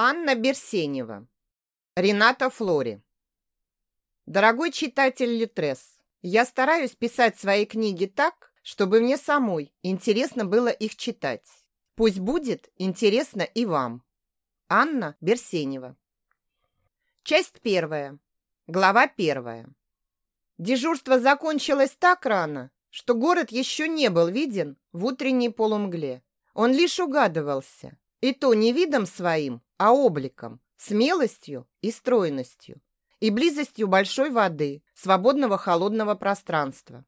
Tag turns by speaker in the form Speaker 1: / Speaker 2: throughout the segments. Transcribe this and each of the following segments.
Speaker 1: Анна Берсенева. Рената Флори. Дорогой читатель Литрес, я стараюсь писать свои книги так, чтобы мне самой интересно было их читать. Пусть будет интересно и вам. Анна Берсенева. Часть первая. Глава первая. Дежурство закончилось так рано, что город еще не был виден в утренней полумгле. Он лишь угадывался, и то не видом своим, а обликом, смелостью и стройностью, и близостью большой воды, свободного холодного пространства.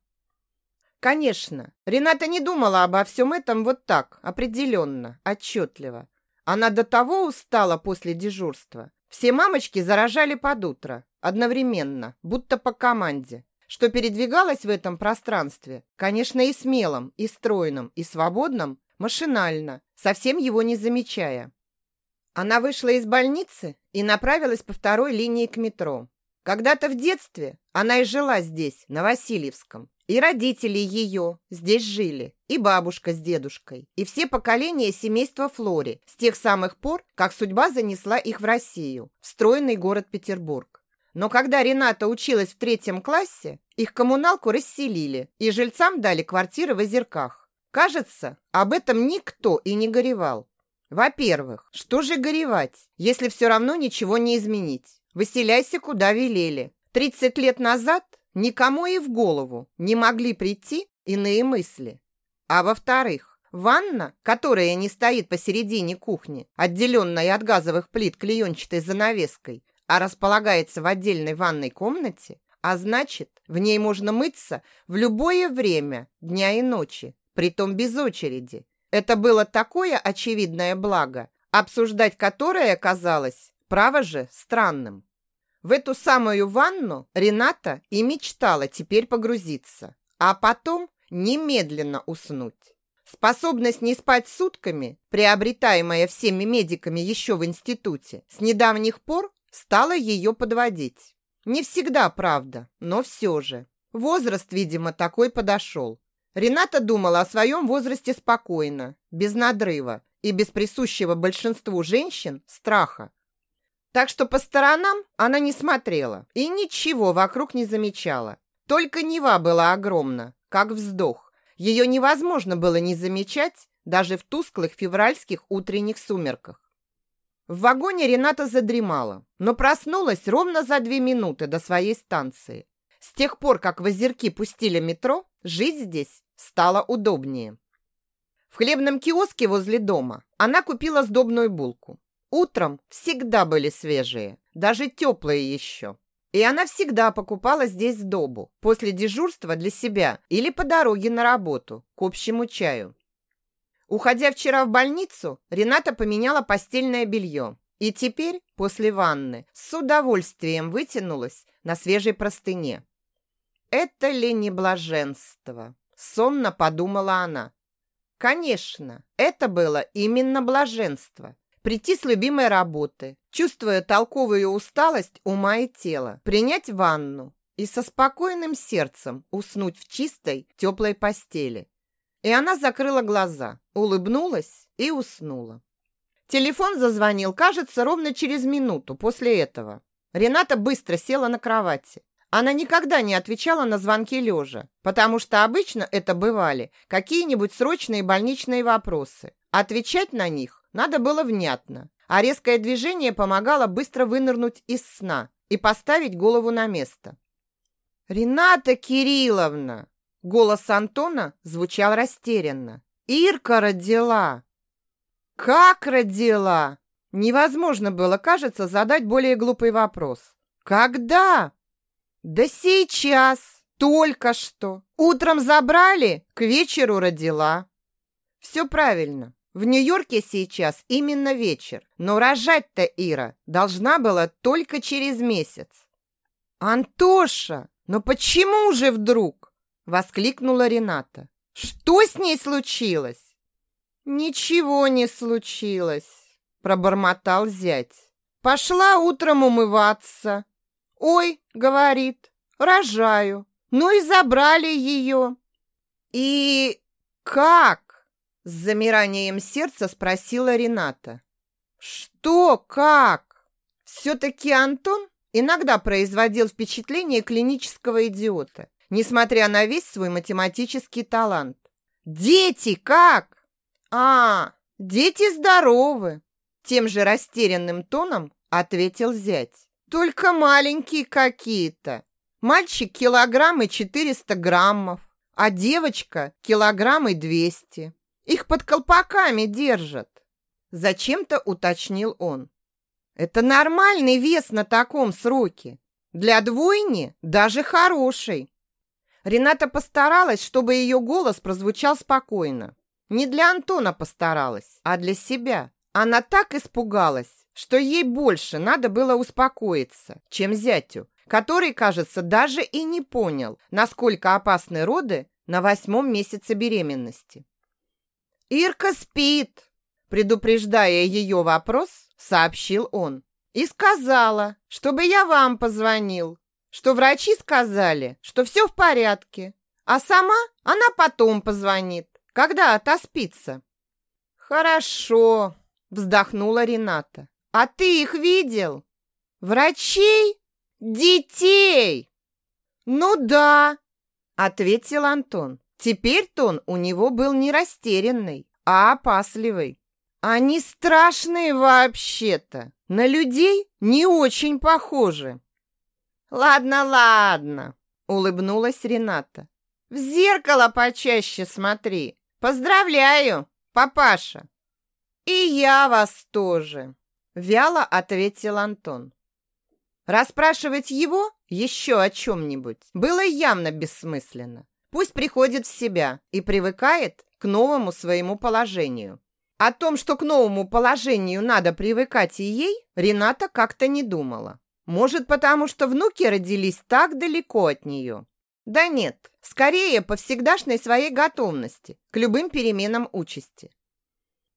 Speaker 1: Конечно, Рената не думала обо всем этом вот так, определенно, отчетливо. Она до того устала после дежурства. Все мамочки заражали под утро, одновременно, будто по команде, что передвигалась в этом пространстве, конечно, и смелым, и стройным, и свободным, машинально, совсем его не замечая. Она вышла из больницы и направилась по второй линии к метро. Когда-то в детстве она и жила здесь, на Васильевском. И родители ее здесь жили, и бабушка с дедушкой, и все поколения семейства Флори с тех самых пор, как судьба занесла их в Россию, в стройный город Петербург. Но когда Рената училась в третьем классе, их коммуналку расселили, и жильцам дали квартиры в Озерках. Кажется, об этом никто и не горевал. Во-первых, что же горевать, если все равно ничего не изменить? Выселяйся, куда велели. 30 лет назад никому и в голову не могли прийти иные мысли. А во-вторых, ванна, которая не стоит посередине кухни, отделенная от газовых плит клеенчатой занавеской, а располагается в отдельной ванной комнате, а значит, в ней можно мыться в любое время дня и ночи, притом без очереди, это было такое очевидное благо, обсуждать которое казалось, право же, странным. В эту самую ванну Рената и мечтала теперь погрузиться, а потом немедленно уснуть. Способность не спать сутками, приобретаемая всеми медиками еще в институте, с недавних пор стала ее подводить. Не всегда, правда, но все же. Возраст, видимо, такой подошел. Рената думала о своем возрасте спокойно, без надрыва и без присущего большинству женщин страха. Так что по сторонам она не смотрела и ничего вокруг не замечала. Только Нева была огромна, как вздох. Ее невозможно было не замечать даже в тусклых февральских утренних сумерках. В вагоне Рената задремала, но проснулась ровно за две минуты до своей станции. С тех пор, как в озерки пустили метро, жить здесь стало удобнее. В хлебном киоске возле дома она купила сдобную булку. Утром всегда были свежие, даже теплые еще. И она всегда покупала здесь сдобу после дежурства для себя или по дороге на работу к общему чаю. Уходя вчера в больницу, Рената поменяла постельное белье и теперь, после ванны, с удовольствием вытянулась на свежей простыне. Это ли не блаженство? Сонно подумала она. Конечно, это было именно блаженство. Прийти с любимой работы, чувствуя толковую усталость ума и тела, принять ванну и со спокойным сердцем уснуть в чистой, теплой постели. И она закрыла глаза, улыбнулась и уснула. Телефон зазвонил, кажется, ровно через минуту после этого. Рената быстро села на кровати. Она никогда не отвечала на звонки лежа, потому что обычно это бывали какие-нибудь срочные больничные вопросы. Отвечать на них надо было внятно, а резкое движение помогало быстро вынырнуть из сна и поставить голову на место. «Рената Кирилловна!» Голос Антона звучал растерянно. «Ирка родила!» «Как родила?» Невозможно было, кажется, задать более глупый вопрос. «Когда?» Да сейчас, только что. Утром забрали, к вечеру родила. Все правильно. В Нью-Йорке сейчас именно вечер, но рожать-то Ира должна была только через месяц. «Антоша, но почему же вдруг?» – воскликнула Рената. «Что с ней случилось?» «Ничего не случилось», – пробормотал зять. «Пошла утром умываться, «Ой», — говорит, — «рожаю». Ну и забрали ее. «И как?» — с замиранием сердца спросила Рената. Что? Как? Все-таки Антон иногда производил впечатление клинического идиота, несмотря на весь свой математический талант. «Дети как?» «А, дети здоровы!» Тем же растерянным тоном ответил зять. «Только маленькие какие-то. Мальчик килограмм и четыреста граммов, а девочка килограмм и двести. Их под колпаками держат». Зачем-то уточнил он. «Это нормальный вес на таком сроке. Для двойни даже хороший». Рената постаралась, чтобы ее голос прозвучал спокойно. Не для Антона постаралась, а для себя. Она так испугалась, что ей больше надо было успокоиться, чем зятю, который, кажется, даже и не понял, насколько опасны роды на восьмом месяце беременности. «Ирка спит!» Предупреждая ее вопрос, сообщил он. «И сказала, чтобы я вам позвонил, что врачи сказали, что все в порядке, а сама она потом позвонит, когда отоспится». «Хорошо», — вздохнула Рената. «А ты их видел? Врачей? Детей?» «Ну да», — ответил Антон. Теперь тон у него был не растерянный, а опасливый. «Они страшные вообще-то, на людей не очень похожи». «Ладно, ладно», — улыбнулась Рената. «В зеркало почаще смотри. Поздравляю, папаша!» «И я вас тоже!» — вяло ответил Антон. Расспрашивать его еще о чем-нибудь было явно бессмысленно. Пусть приходит в себя и привыкает к новому своему положению. О том, что к новому положению надо привыкать и ей, Рената как-то не думала. Может, потому что внуки родились так далеко от нее. Да нет, скорее по всегдашней своей готовности к любым переменам участи.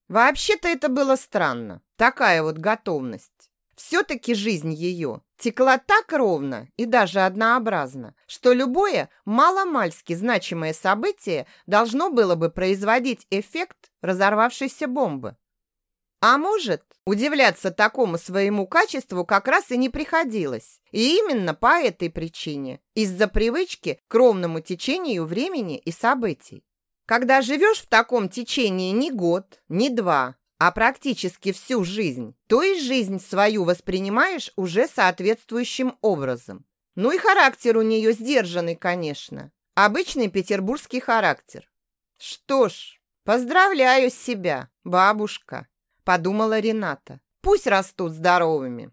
Speaker 1: Вообще-то это было странно, такая вот готовность. Все-таки жизнь ее текла так ровно и даже однообразно, что любое маломальски значимое событие должно было бы производить эффект разорвавшейся бомбы. А может, удивляться такому своему качеству как раз и не приходилось. И именно по этой причине, из-за привычки к ровному течению времени и событий. Когда живешь в таком течении не год, не два, а практически всю жизнь, то и жизнь свою воспринимаешь уже соответствующим образом. Ну и характер у нее сдержанный, конечно. Обычный петербургский характер. Что ж, поздравляю себя, бабушка подумала Рената. Пусть растут здоровыми.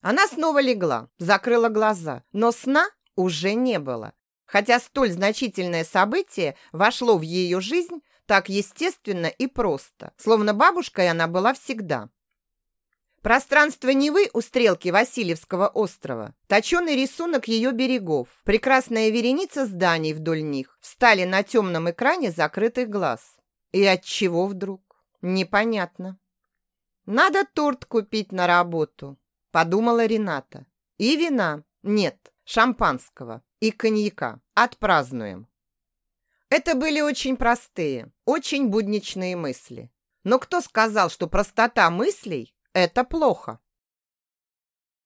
Speaker 1: Она снова легла, закрыла глаза, но сна уже не было. Хотя столь значительное событие вошло в ее жизнь так естественно и просто, словно бабушкой она была всегда. Пространство Невы у стрелки Васильевского острова, точеный рисунок ее берегов, прекрасная вереница зданий вдоль них встали на темном экране закрытых глаз. И от чего вдруг? Непонятно. Надо торт купить на работу, подумала Рената. И вина. Нет, шампанского и коньяка. Отпразднуем. Это были очень простые, очень будничные мысли. Но кто сказал, что простота мыслей – это плохо?